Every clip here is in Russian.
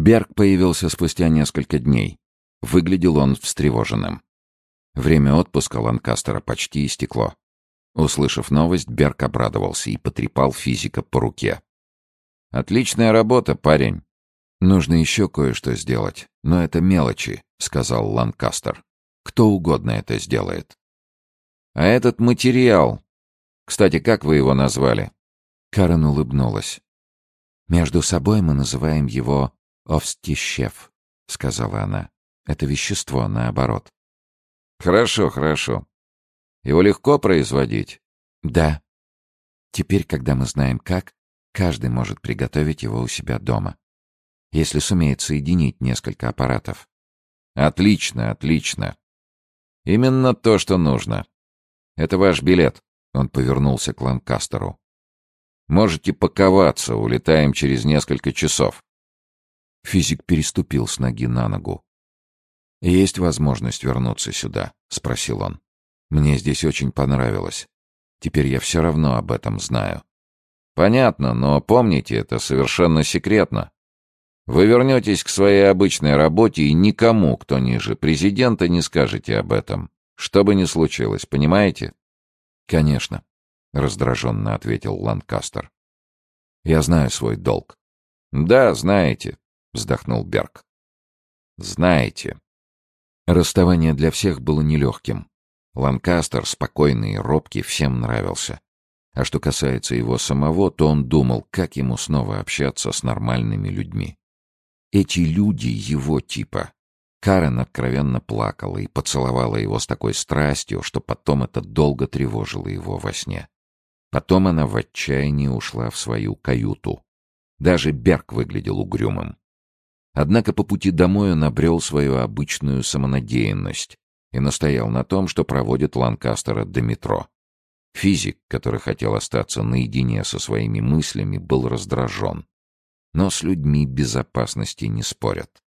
Берг появился спустя несколько дней. Выглядел он встревоженным. Время отпуска Ланкастера почти истекло. Услышав новость, Берг обрадовался и потрепал физика по руке. «Отличная работа, парень. Нужно еще кое-что сделать, но это мелочи», — сказал Ланкастер. «Кто угодно это сделает». «А этот материал... Кстати, как вы его назвали?» Карен улыбнулась. «Между собой мы называем его «Овстищев», — сказала она. «Это вещество, наоборот». «Хорошо, хорошо. Его легко производить?» «Да. Теперь, когда мы знаем как, каждый может приготовить его у себя дома. Если сумеет соединить несколько аппаратов». «Отлично, отлично. Именно то, что нужно. Это ваш билет», — он повернулся к Ланкастеру. «Можете паковаться, улетаем через несколько часов». Физик переступил с ноги на ногу. «Есть возможность вернуться сюда?» — спросил он. «Мне здесь очень понравилось. Теперь я все равно об этом знаю». «Понятно, но помните, это совершенно секретно. Вы вернетесь к своей обычной работе и никому, кто ниже президента, не скажете об этом. Что бы ни случилось, понимаете?» «Конечно», — раздраженно ответил Ланкастер. «Я знаю свой долг». «Да, знаете. — вздохнул Берг. «Знаете». Расставание для всех было нелегким. Ланкастер, спокойный и робкий, всем нравился. А что касается его самого, то он думал, как ему снова общаться с нормальными людьми. Эти люди его типа. Карен откровенно плакала и поцеловала его с такой страстью, что потом это долго тревожило его во сне. Потом она в отчаянии ушла в свою каюту. Даже Берг выглядел угрюмым. Однако по пути домой он обрел свою обычную самонадеянность и настоял на том, что проводит Ланкастера до метро. Физик, который хотел остаться наедине со своими мыслями, был раздражен. Но с людьми безопасности не спорят.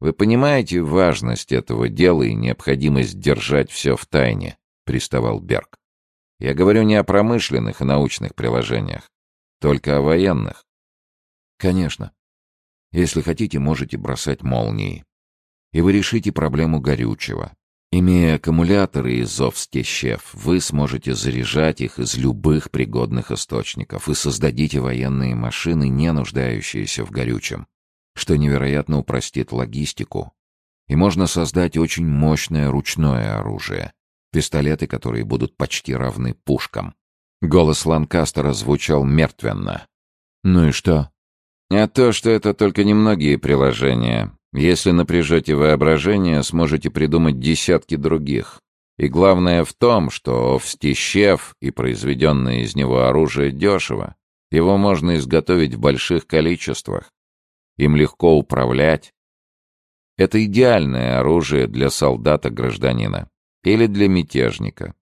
«Вы понимаете важность этого дела и необходимость держать все в тайне?» — приставал Берг. «Я говорю не о промышленных и научных приложениях, только о военных». «Конечно. Если хотите, можете бросать молнии. И вы решите проблему горючего. Имея аккумуляторы из Овстещев, вы сможете заряжать их из любых пригодных источников и создадите военные машины, не нуждающиеся в горючем, что невероятно упростит логистику. И можно создать очень мощное ручное оружие, пистолеты, которые будут почти равны пушкам. Голос Ланкастера звучал мертвенно. «Ну и что?» А то, что это только немногие приложения. Если напряжете воображение, сможете придумать десятки других. И главное в том, что овстищев и произведенное из него оружие дешево. Его можно изготовить в больших количествах. Им легко управлять. Это идеальное оружие для солдата-гражданина или для мятежника.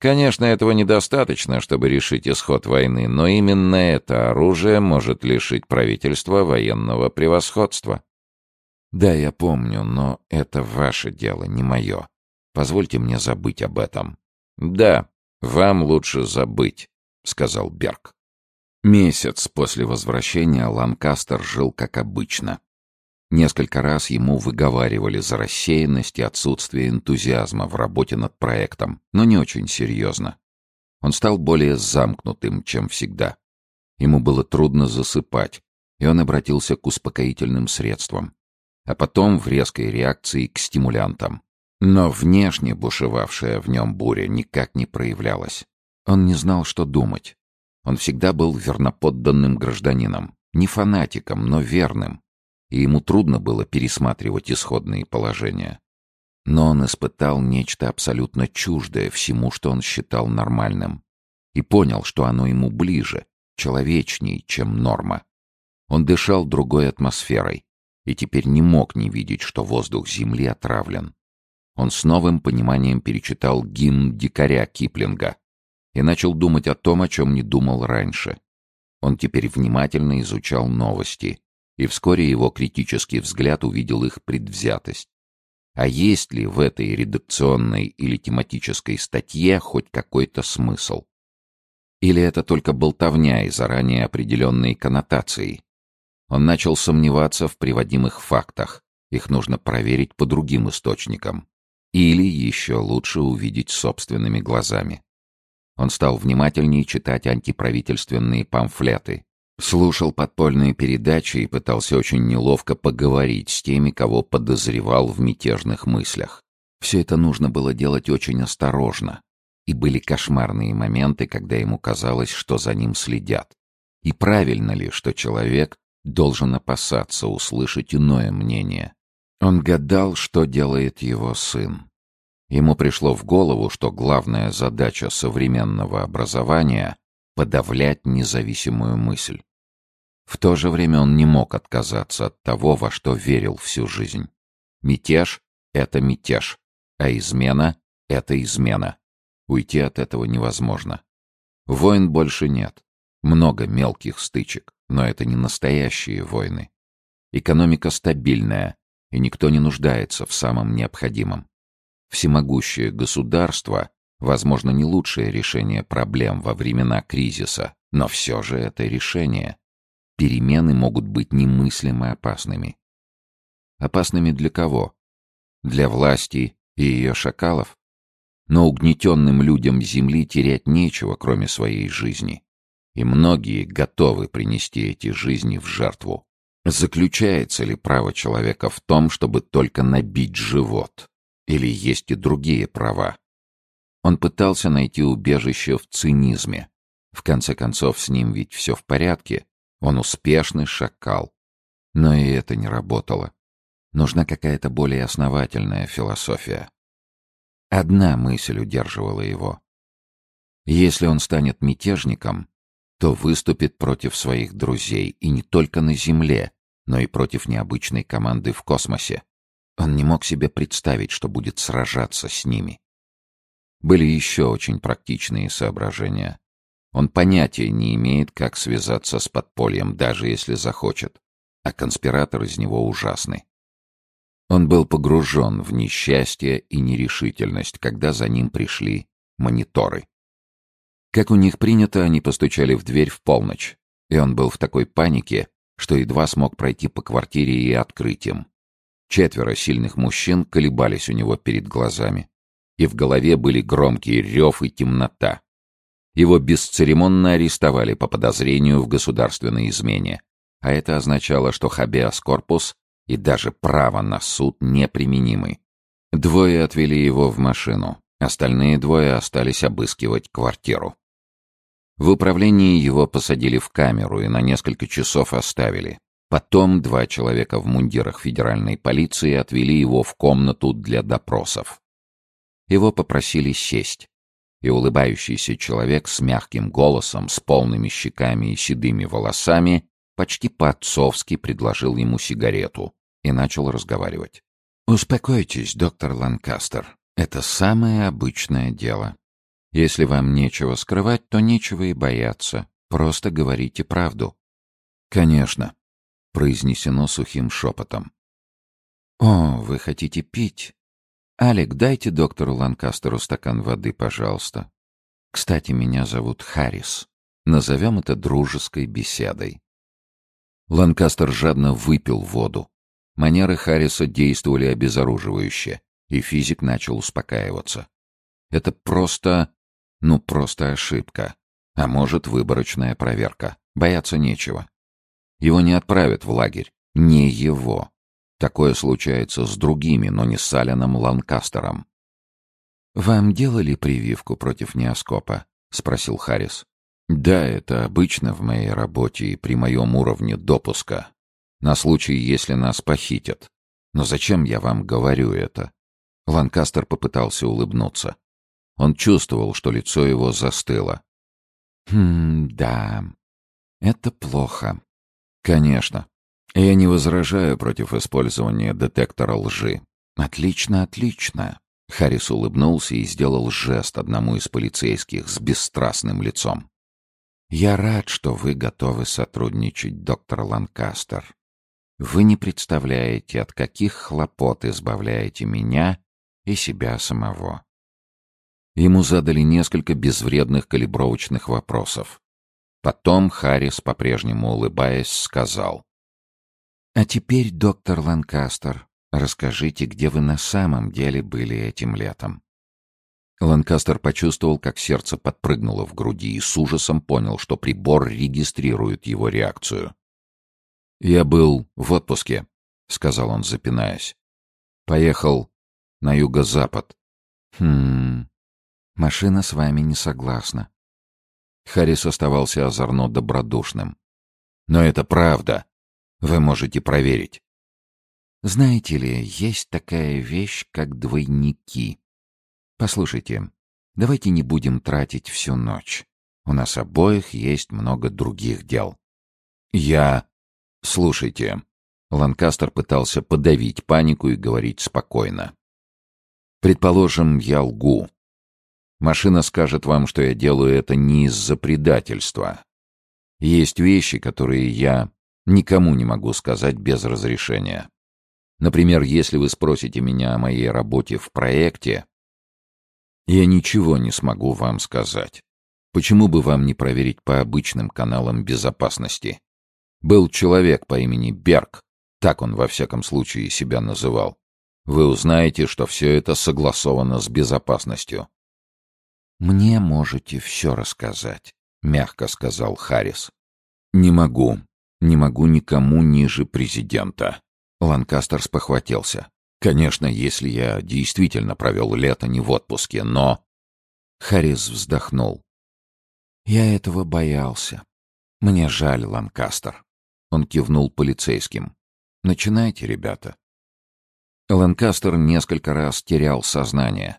Конечно, этого недостаточно, чтобы решить исход войны, но именно это оружие может лишить правительства военного превосходства. Да, я помню, но это ваше дело, не мое. Позвольте мне забыть об этом. Да, вам лучше забыть, сказал Берг. Месяц после возвращения Ланкастер жил как обычно. Несколько раз ему выговаривали за рассеянность и отсутствие энтузиазма в работе над проектом, но не очень серьезно. Он стал более замкнутым, чем всегда. Ему было трудно засыпать, и он обратился к успокоительным средствам, а потом в резкой реакции к стимулянтам. Но внешне бушевавшая в нем буря никак не проявлялась. Он не знал, что думать. Он всегда был верноподданным гражданином, не фанатиком, но верным, и ему трудно было пересматривать исходные положения. Но он испытал нечто абсолютно чуждое всему, что он считал нормальным, и понял, что оно ему ближе, человечней, чем норма. Он дышал другой атмосферой и теперь не мог не видеть, что воздух Земли отравлен. Он с новым пониманием перечитал гимн дикаря Киплинга и начал думать о том, о чем не думал раньше. Он теперь внимательно изучал новости и вскоре его критический взгляд увидел их предвзятость. А есть ли в этой редакционной или тематической статье хоть какой-то смысл? Или это только болтовня и заранее определенные коннотации? Он начал сомневаться в приводимых фактах. Их нужно проверить по другим источникам. Или еще лучше увидеть собственными глазами. Он стал внимательнее читать антиправительственные памфлеты, слушал подпольные передачи и пытался очень неловко поговорить с теми, кого подозревал в мятежных мыслях. Все это нужно было делать очень осторожно, и были кошмарные моменты, когда ему казалось, что за ним следят. И правильно ли, что человек должен опасаться услышать иное мнение? Он гадал, что делает его сын. Ему пришло в голову, что главная задача современного образования — подавлять независимую мысль. В то же время он не мог отказаться от того, во что верил всю жизнь. Мятеж — это мятеж, а измена — это измена. Уйти от этого невозможно. Войн больше нет. Много мелких стычек, но это не настоящие войны. Экономика стабильная, и никто не нуждается в самом необходимом. Всемогущее государство, возможно, не лучшее решение проблем во времена кризиса, но все же это решение. Перемены могут быть немыслимо опасными. Опасными для кого? Для власти и ее шакалов? Но угнетенным людям Земли терять нечего, кроме своей жизни. И многие готовы принести эти жизни в жертву. Заключается ли право человека в том, чтобы только набить живот? Или есть и другие права? Он пытался найти убежище в цинизме. В конце концов, с ним ведь все в порядке. Он успешный шакал. Но и это не работало. Нужна какая-то более основательная философия. Одна мысль удерживала его. Если он станет мятежником, то выступит против своих друзей, и не только на Земле, но и против необычной команды в космосе. Он не мог себе представить, что будет сражаться с ними. Были еще очень практичные соображения. Он понятия не имеет, как связаться с подпольем, даже если захочет. А конспиратор из него ужасный. Он был погружен в несчастье и нерешительность, когда за ним пришли мониторы. Как у них принято, они постучали в дверь в полночь, и он был в такой панике, что едва смог пройти по квартире и открыть им. Четверо сильных мужчин колебались у него перед глазами. И в голове были громкий рев и темнота. Его бесцеремонно арестовали по подозрению в государственной измене. А это означало, что хабеас корпус и даже право на суд неприменимы. Двое отвели его в машину. Остальные двое остались обыскивать квартиру. В управлении его посадили в камеру и на несколько часов оставили. Потом два человека в мундирах федеральной полиции отвели его в комнату для допросов. Его попросили сесть, и улыбающийся человек с мягким голосом, с полными щеками и седыми волосами почти по-отцовски предложил ему сигарету и начал разговаривать. «Успокойтесь, доктор Ланкастер. Это самое обычное дело. Если вам нечего скрывать, то нечего и бояться. Просто говорите правду». «Конечно», произнесено сухим шепотом. «О, вы хотите пить? Алек, дайте доктору Ланкастеру стакан воды, пожалуйста. Кстати, меня зовут Харрис. Назовем это дружеской беседой». Ланкастер жадно выпил воду. Манеры Харриса действовали обезоруживающе, и физик начал успокаиваться. Это просто... ну, просто ошибка. А может, выборочная проверка. Бояться нечего. Его не отправят в лагерь. Не его. Такое случается с другими, но не с Алленом Ланкастером. «Вам делали прививку против неоскопа?» — спросил Харрис. «Да, это обычно в моей работе и при моем уровне допуска. На случай, если нас похитят. Но зачем я вам говорю это?» Ланкастер попытался улыбнуться. Он чувствовал, что лицо его застыло. «Хм, да, это плохо. Конечно. Я не возражаю против использования детектора лжи. Отлично, отлично. Харрис улыбнулся и сделал жест одному из полицейских с бесстрастным лицом. «Я рад, что вы готовы сотрудничать, доктор Ланкастер. Вы не представляете, от каких хлопот избавляете меня и себя самого». Ему задали несколько безвредных калибровочных вопросов. Потом Харрис, по-прежнему улыбаясь, сказал. «А теперь, доктор Ланкастер, расскажите, где вы на самом деле были этим летом?» Ланкастер почувствовал, как сердце подпрыгнуло в груди и с ужасом понял, что прибор регистрирует его реакцию. «Я был в отпуске», — сказал он, запинаясь. «Поехал на юго-запад». «Хм... Машина с вами не согласна». Харрис оставался озорно добродушным. «Но это правда. Вы можете проверить». «Знаете ли, есть такая вещь, как двойники», Послушайте, давайте не будем тратить всю ночь. У нас обоих есть много других дел. Я... Слушайте. Ланкастер пытался подавить панику и говорить спокойно. Предположим, я лгу. Машина скажет вам, что я делаю это не из-за предательства. Есть вещи, которые я никому не могу сказать без разрешения. Например, если вы спросите меня о моей работе в проекте, я ничего не смогу вам сказать. Почему бы вам не проверить по обычным каналам безопасности? Был человек по имени Берг, так он во всяком случае себя называл. Вы узнаете, что все это согласовано с безопасностью. «Мне можете все рассказать», — мягко сказал Харрис. «Не могу. Не могу никому ниже президента». Ланкастер спохватился. Конечно, если я действительно провел лето не в отпуске, но... Харрис вздохнул. Я этого боялся. Мне жаль, Ланкастер. Он кивнул полицейским. Начинайте, ребята. Ланкастер несколько раз терял сознание.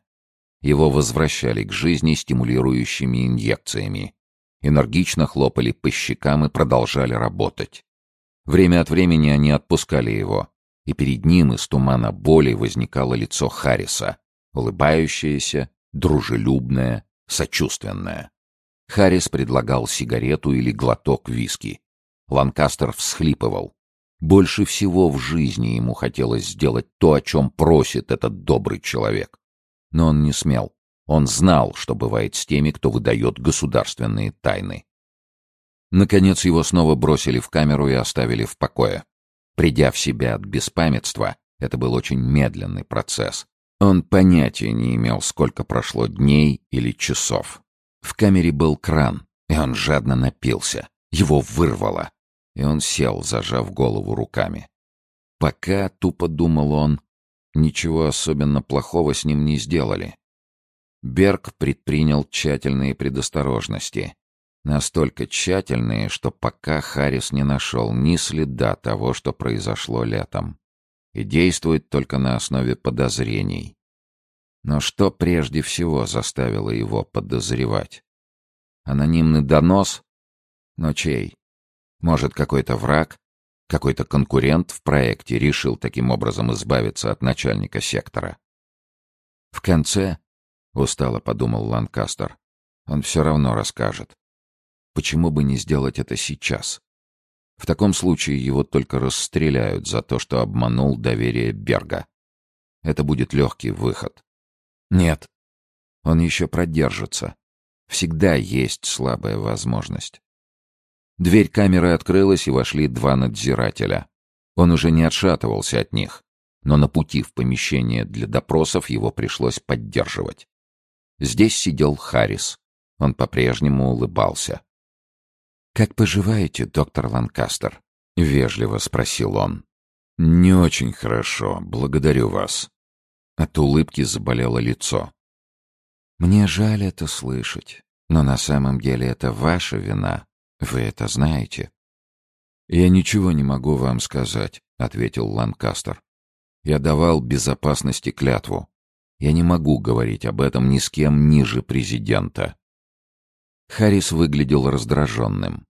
Его возвращали к жизни стимулирующими инъекциями. Энергично хлопали по щекам и продолжали работать. Время от времени они отпускали его, и перед ним из тумана боли возникало лицо Харриса, улыбающееся, дружелюбное, сочувственное. Харрис предлагал сигарету или глоток виски. Ланкастер всхлипывал. Больше всего в жизни ему хотелось сделать то, о чем просит этот добрый человек. Но он не смел. Он знал, что бывает с теми, кто выдает государственные тайны. Наконец его снова бросили в камеру и оставили в покое. Придя в себя от беспамятства, это был очень медленный процесс. Он понятия не имел, сколько прошло дней или часов. В камере был кран, и он жадно напился. Его вырвало, и он сел, зажав голову руками. Пока, тупо думал он, ничего особенно плохого с ним не сделали. Берг предпринял тщательные предосторожности. Настолько тщательные, что пока Харрис не нашел ни следа того, что произошло летом. И действует только на основе подозрений. Но что прежде всего заставило его подозревать? Анонимный донос? Но чей? Может, какой-то враг? Какой-то конкурент в проекте решил таким образом избавиться от начальника сектора? В конце, устало подумал Ланкастер, он все равно расскажет. Почему бы не сделать это сейчас? В таком случае его только расстреляют за то, что обманул доверие Берга. Это будет легкий выход. Нет, он еще продержится. Всегда есть слабая возможность. Дверь камеры открылась, и вошли два надзирателя. Он уже не отшатывался от них, но на пути в помещение для допросов его пришлось поддерживать. Здесь сидел Харрис. Он по-прежнему улыбался. «Как поживаете, доктор Ланкастер?» — вежливо спросил он. «Не очень хорошо, благодарю вас». От улыбки заболело лицо. «Мне жаль это слышать, но на самом деле это ваша вина. Вы это знаете». «Я ничего не могу вам сказать», — ответил Ланкастер. «Я давал безопасности клятву. Я не могу говорить об этом ни с кем ниже президента». Харрис выглядел раздраженным.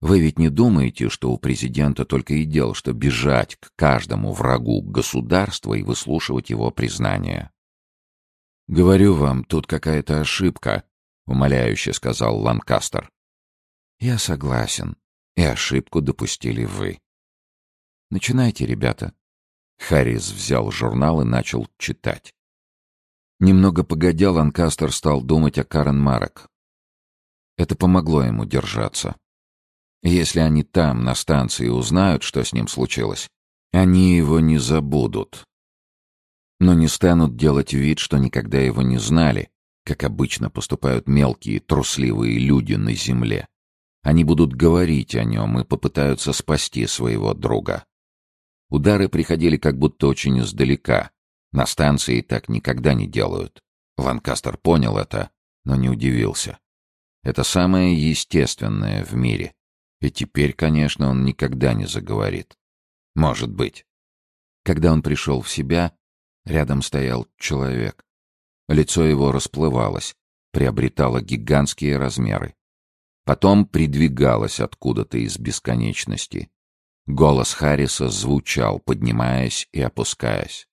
Вы ведь не думаете, что у президента только и дел, что бежать к каждому врагу государства и выслушивать его признания? «Говорю вам, тут какая-то ошибка», — умоляюще сказал Ланкастер. «Я согласен. И ошибку допустили вы». «Начинайте, ребята». Харрис взял журнал и начал читать. Немного погодя, Ланкастер стал думать о Карен Марек. Это помогло ему держаться. Если они там, на станции, узнают, что с ним случилось, они его не забудут. Но не станут делать вид, что никогда его не знали, как обычно поступают мелкие, трусливые люди на земле. Они будут говорить о нем и попытаются спасти своего друга. Удары приходили как будто очень издалека. На станции так никогда не делают. Ланкастер понял это, но не удивился. Это самое естественное в мире. И теперь, конечно, он никогда не заговорит. Может быть. Когда он пришел в себя, рядом стоял человек. Лицо его расплывалось, приобретало гигантские размеры. Потом придвигалось откуда-то из бесконечности. Голос Харриса звучал, поднимаясь и опускаясь.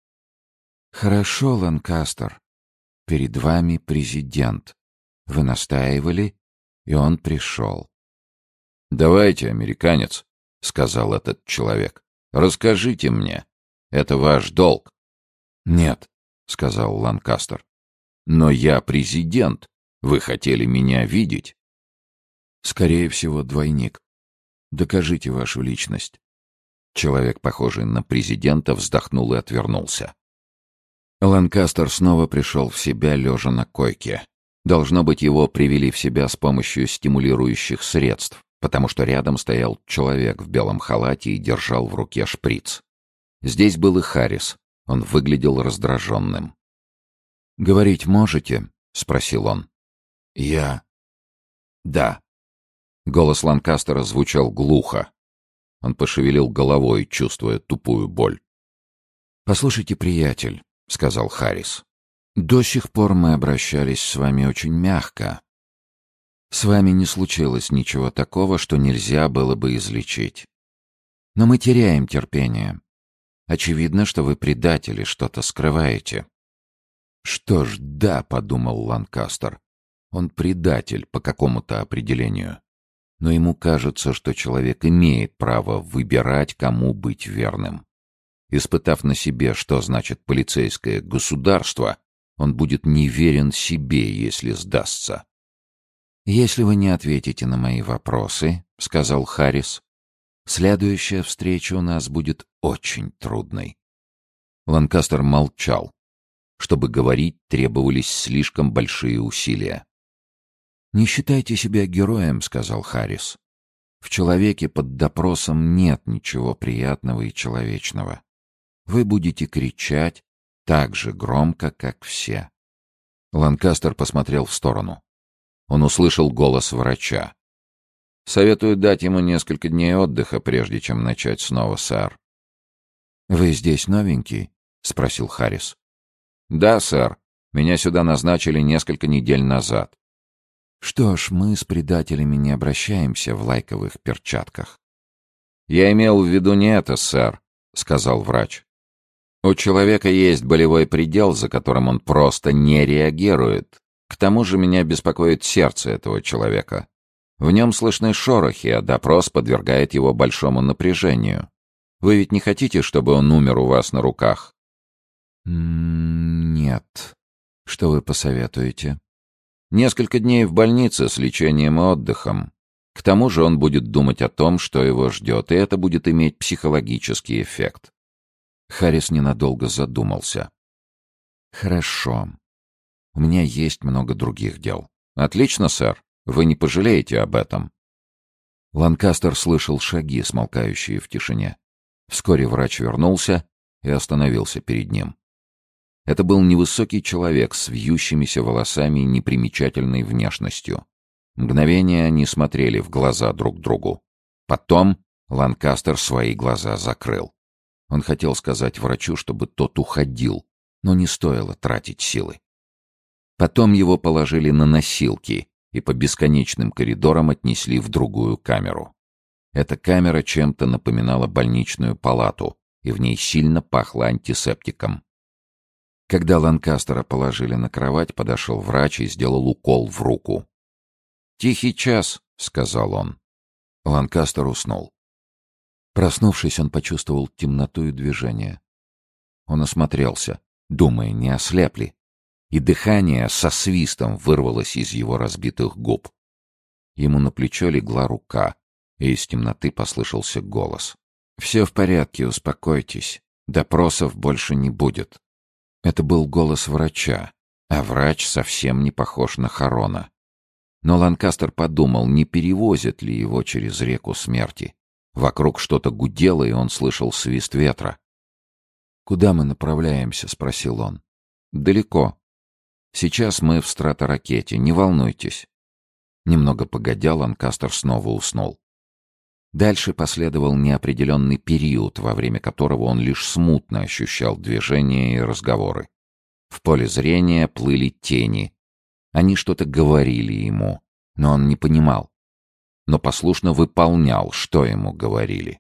«Хорошо, Ланкастер. Перед вами президент. Вы настаивали, и он пришел. «Давайте, американец», — сказал этот человек. «Расскажите мне. Это ваш долг». «Нет», — сказал Ланкастер. «Но я президент. Вы хотели меня видеть». «Скорее всего, двойник. Докажите вашу личность». Человек, похожий на президента, вздохнул и отвернулся. Ланкастер снова пришел в себя, лежа на койке. Должно быть, его привели в себя с помощью стимулирующих средств, потому что рядом стоял человек в белом халате и держал в руке шприц. Здесь был и Харрис. Он выглядел раздраженным. «Говорить можете?» — спросил он. «Я...» «Да». Голос Ланкастера звучал глухо. Он пошевелил головой, чувствуя тупую боль. «Послушайте, приятель», — сказал Харрис. «До сих пор мы обращались с вами очень мягко. С вами не случилось ничего такого, что нельзя было бы излечить. Но мы теряем терпение. Очевидно, что вы предатели, что-то скрываете». «Что ж, да», — подумал Ланкастер. «Он предатель по какому-то определению. Но ему кажется, что человек имеет право выбирать, кому быть верным. Испытав на себе, что значит полицейское государство, он будет неверен себе, если сдастся. «Если вы не ответите на мои вопросы», — сказал Харрис, «следующая встреча у нас будет очень трудной». Ланкастер молчал. Чтобы говорить, требовались слишком большие усилия. «Не считайте себя героем», — сказал Харрис. «В человеке под допросом нет ничего приятного и человечного. Вы будете кричать так же громко, как все. Ланкастер посмотрел в сторону. Он услышал голос врача. «Советую дать ему несколько дней отдыха, прежде чем начать снова, сэр». «Вы здесь новенький?» — спросил Харрис. «Да, сэр. Меня сюда назначили несколько недель назад». «Что ж, мы с предателями не обращаемся в лайковых перчатках». «Я имел в виду не это, сэр», — сказал врач. У человека есть болевой предел, за которым он просто не реагирует. К тому же меня беспокоит сердце этого человека. В нем слышны шорохи, а допрос подвергает его большому напряжению. Вы ведь не хотите, чтобы он умер у вас на руках? Нет. Что вы посоветуете? Несколько дней в больнице с лечением и отдыхом. К тому же он будет думать о том, что его ждет, и это будет иметь психологический эффект. Харрис ненадолго задумался. «Хорошо. У меня есть много других дел». «Отлично, сэр. Вы не пожалеете об этом». Ланкастер слышал шаги, смолкающие в тишине. Вскоре врач вернулся и остановился перед ним. Это был невысокий человек с вьющимися волосами и непримечательной внешностью. Мгновение они смотрели в глаза друг другу. Потом Ланкастер свои глаза закрыл. Он хотел сказать врачу, чтобы тот уходил, но не стоило тратить силы. Потом его положили на носилки и по бесконечным коридорам отнесли в другую камеру. Эта камера чем-то напоминала больничную палату, и в ней сильно пахло антисептиком. Когда Ланкастера положили на кровать, подошел врач и сделал укол в руку. «Тихий час», — сказал он. Ланкастер уснул. Проснувшись, он почувствовал темноту и движение. Он осмотрелся, думая, не ослеп ли, и дыхание со свистом вырвалось из его разбитых губ. Ему на плечо легла рука, и из темноты послышался голос. «Все в порядке, успокойтесь. Допросов больше не будет». Это был голос врача, а врач совсем не похож на Харона. Но Ланкастер подумал, не перевозят ли его через реку смерти. Вокруг что-то гудело, и он слышал свист ветра. «Куда мы направляемся?» — спросил он. «Далеко. Сейчас мы в страторакете, не волнуйтесь». Немного погодя, Ланкастер снова уснул. Дальше последовал неопределенный период, во время которого он лишь смутно ощущал движения и разговоры. В поле зрения плыли тени. Они что-то говорили ему, но он не понимал. Но послушно выполнял, что ему говорили.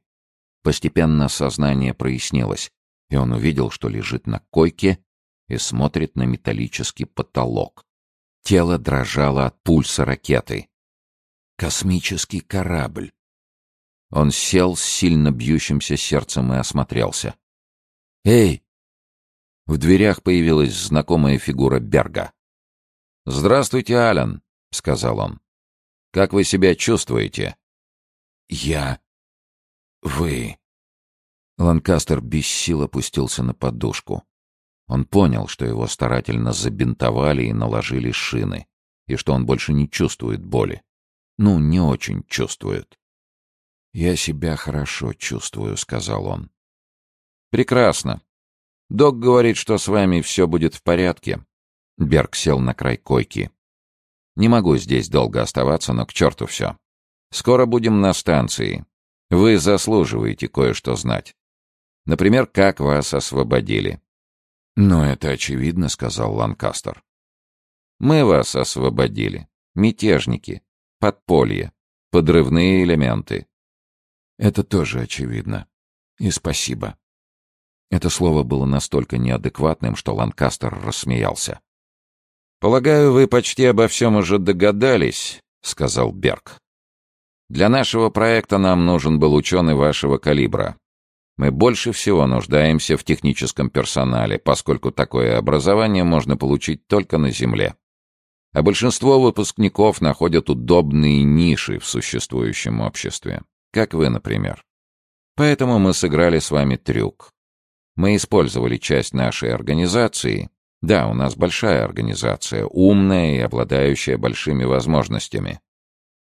Постепенно сознание прояснилось, и он увидел, что лежит на койке и смотрит на металлический потолок. Тело дрожало от пульса ракеты. Космический корабль. Он сел с сильно бьющимся сердцем и осмотрелся. «Эй!» В дверях появилась знакомая фигура Берга. «Здравствуйте, Ален», — сказал он. «Как вы себя чувствуете?» «Я... вы...» Ланкастер без сил опустился на подушку. Он понял, что его старательно забинтовали и наложили шины, и что он больше не чувствует боли. Ну, не очень чувствует. «Я себя хорошо чувствую», — сказал он. «Прекрасно. Док говорит, что с вами все будет в порядке». Берг сел на край койки. «Не могу здесь долго оставаться, но к черту все. Скоро будем на станции. Вы заслуживаете кое-что знать. Например, как вас освободили». «Ну, это очевидно», — сказал Ланкастер. «Мы вас освободили. Мятежники. Подполье. Подрывные элементы. Это тоже очевидно. И спасибо. Это слово было настолько неадекватным, что Ланкастер рассмеялся. «Полагаю, вы почти обо всем уже догадались», — сказал Берг. «Для нашего проекта нам нужен был ученый вашего калибра. Мы больше всего нуждаемся в техническом персонале, поскольку такое образование можно получить только на Земле. А большинство выпускников находят удобные ниши в существующем обществе. Как вы, например. Поэтому мы сыграли с вами трюк. Мы использовали часть нашей организации. Да, у нас большая организация, умная и обладающая большими возможностями.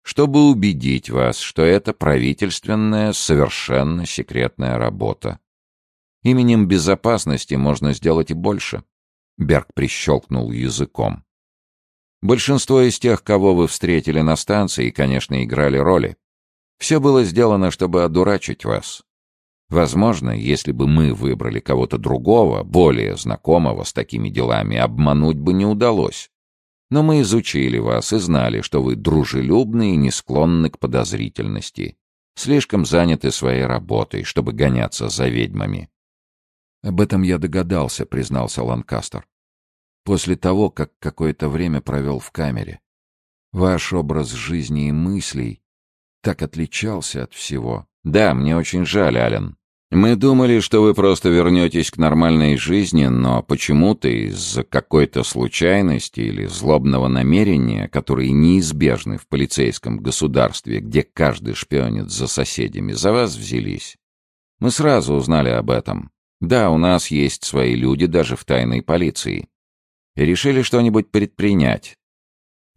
Чтобы убедить вас, что это правительственная, совершенно секретная работа. Именем безопасности можно сделать и больше. Берг прищелкнул языком. Большинство из тех, кого вы встретили на станции, конечно, играли роли. Все было сделано, чтобы одурачить вас. Возможно, если бы мы выбрали кого-то другого, более знакомого с такими делами, обмануть бы не удалось. Но мы изучили вас и знали, что вы дружелюбны и не склонны к подозрительности. Слишком заняты своей работой, чтобы гоняться за ведьмами. «Об этом я догадался», — признался Ланкастер. «После того, как какое-то время провел в камере. Ваш образ жизни и мыслей так отличался от всего. Да, мне очень жаль, Ален. Мы думали, что вы просто вернетесь к нормальной жизни, но почему-то из-за какой-то случайности или злобного намерения, которые неизбежны в полицейском государстве, где каждый шпионит за соседями, за вас взялись. Мы сразу узнали об этом. Да, у нас есть свои люди даже в тайной полиции. И решили что-нибудь предпринять.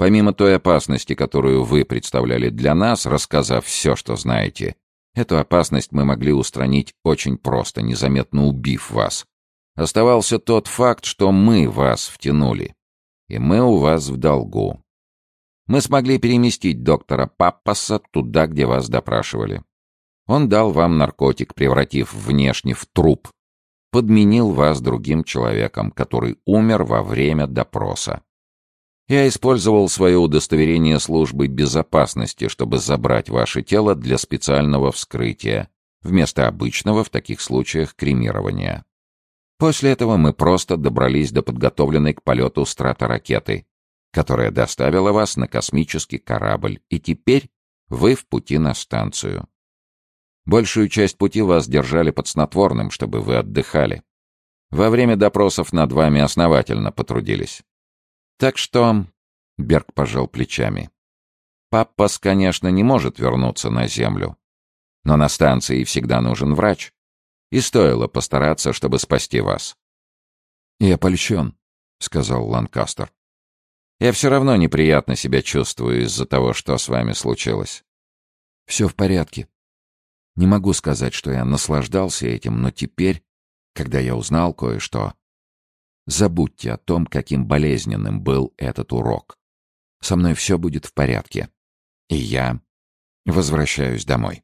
Помимо той опасности, которую вы представляли для нас, рассказав все, что знаете, эту опасность мы могли устранить очень просто, незаметно убив вас. Оставался тот факт, что мы вас втянули. И мы у вас в долгу. Мы смогли переместить доктора Паппаса туда, где вас допрашивали. Он дал вам наркотик, превратив внешне в труп. Подменил вас другим человеком, который умер во время допроса. Я использовал свое удостоверение службы безопасности, чтобы забрать ваше тело для специального вскрытия, вместо обычного в таких случаях кремирования. После этого мы просто добрались до подготовленной к полету страторакеты, которая доставила вас на космический корабль, и теперь вы в пути на станцию. Большую часть пути вас держали под снотворным, чтобы вы отдыхали. Во время допросов над вами основательно потрудились. Так что...» — Берг пожал плечами. Паппас, конечно, не может вернуться на Землю. Но на станции всегда нужен врач. И стоило постараться, чтобы спасти вас. «Я польщен», — сказал Ланкастер. «Я все равно неприятно себя чувствую из-за того, что с вами случилось». «Все в порядке. Не могу сказать, что я наслаждался этим, но теперь, когда я узнал кое-что, забудьте о том, каким болезненным был этот урок. Со мной все будет в порядке. И я возвращаюсь домой».